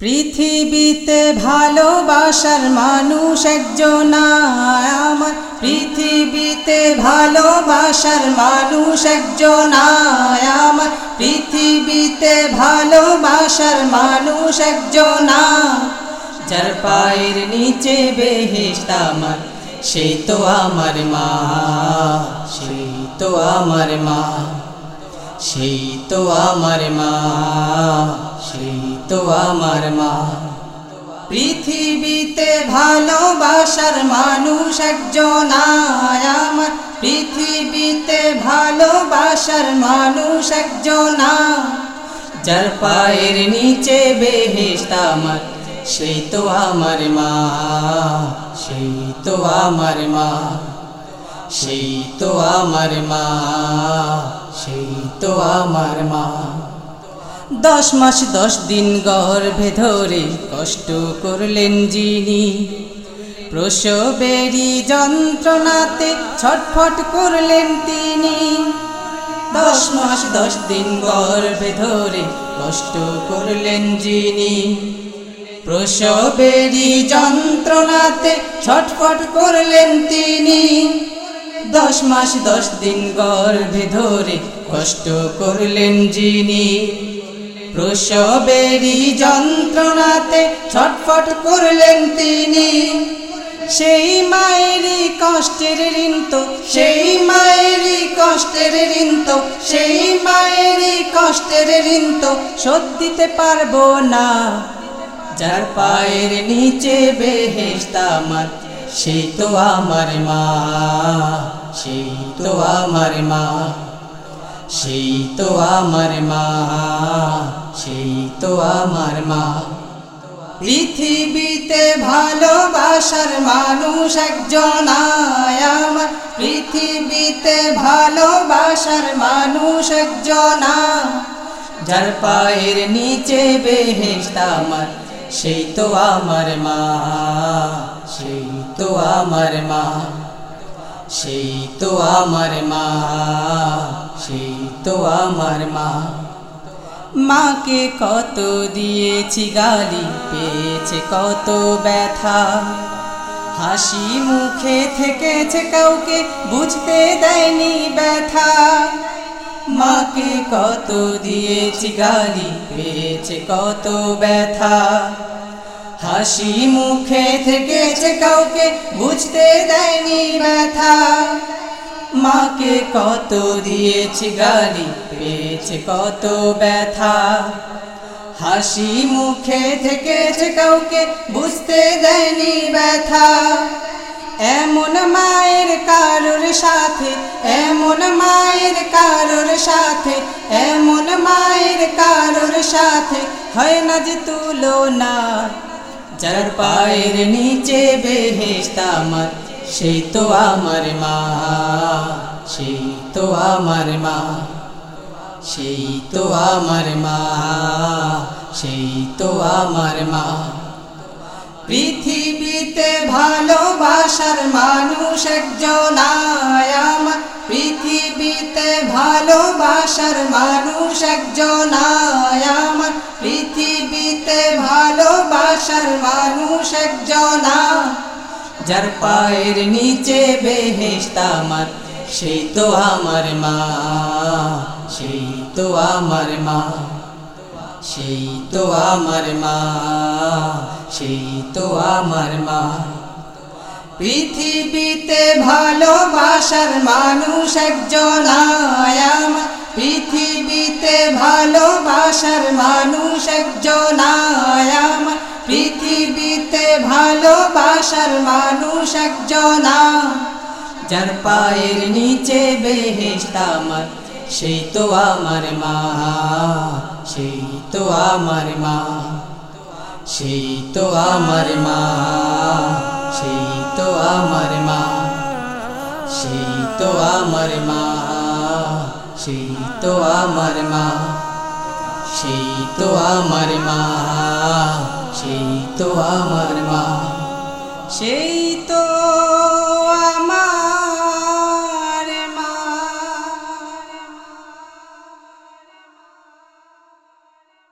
পৃথিবীতে ভালোবাসার মানুষ একজন আমার। পৃথিবীতে ভালোবাসার মানুষ একজন আমার। পৃথিবীতে ভালোবাসার মানুষ একজন যার পায়ের নিচে বেহেশত আমার সেই তো আমার মা সেই তো আমার মা সেই তো আমার মা। তো আমার মা। পৃথিবীতে ভালোবাসার মানুষ একজন আমার। পৃথিবীতে ভালোবাসার মানুষ একজন যার পায়ের নিচে বেহেশত আমার, সেই তো আমার মা। সেই তো আমার মা। সেই তো আমার মা। সেই তো আমার মা। দশ মাস দশ দিন গর্ভে ধরে কষ্ট করলেন যিনি। প্রসবেরই যন্ত্রণাতে ছটফট করলেন তিনি। দশ মাস দশ দিন গর্ভে ধরে কষ্ট করলেন যিনি। প্রসবেরই যন্ত্রণাতে ছটফট করলেন তিনি। দশ মাস দশ দিন গর্ভে ধরে কষ্ট করলেন যিনি। প্রসবেরই যন্ত্রণাতে ছটফট করলেন তিনি। সেই মায়েরই কষ্টের ঋণ তো, সেই মায়েরই কষ্টের ঋণ তো, সেই মায়েরই কষ্টের ঋণ তো, শোধ দিতে পারব না। যার পায়ের নিচে বেহেশত আমার, সেই তো আমার মা, সেই তো আমার মা। সেই তো আমার মা, সেই তো আমার মা। পৃথিবীতে ভালোবাসার মানুষ একজন আমার। পৃথিবীতে ভালোবাসার মানুষ একজন যার পায়ের নিচে বেহেশত আমার, সেই তো আমার মা, সেই তো আমার মা। সেই তো আমার মা, সেই তো আমার মা। মাকে কত দিয়েছি গালি, পেয়েছে কত ব্যথা। হাসি মুখে থেকেছে কাউকে, বুঝতে দেয়নি ব্যথা। মাকে কত দিয়েছি গালি, পেয়েছে কত ব্যথা। হাসি মুখে থেকেছে কাউকে, বুঝতে দেয়নি ব্যথা। মাকে কত দিয়েছি গালি, পেয়েছে কত ব্যথা। হাসি মুখে থেকেছে কাউকে, বুঝতে দেয়নি ব্যথা। এমন মায়ের কারোর সাথে, এমন মায়ের কারোর সাথে, এমন মায়ের কারোর সাথে হয় না যে তুলনা। যার পায়ের নিচে বেহেশত আমার, সেই তো আমার মা, সেই তো আমার মা, সেই তো আমার মা, সেই তো আমার মা। পৃথিবীতে ভালোবাসার মানুষ একজন আমার, পৃথিবীতে ভালোবাসার মানুষ একজন আমার ভালোবাসার মানুষ একজন যার পায়ের নিচে বেহেশত আমার, সেই তো আমার মা, সেই তো আমার মা, সেই তো আমার মা, সেই তো আমার মা। পৃথিবীতে ভালোবাসার মানুষ একজন পৃথিবীতে ভালোবাসার মানুষ একজন ভালোবাসার মানুষ একজন, যার পায়ের নিচে বেহেশত আমার, সেই তো আমার মা, সেই তো আমার মা, সেই তো আমার মা, সেই তো আমার মা, সেই তো আমার মা, সেই তো আমার মা, সেই তো আমার মা, সেই তো আমার মা। 谁懂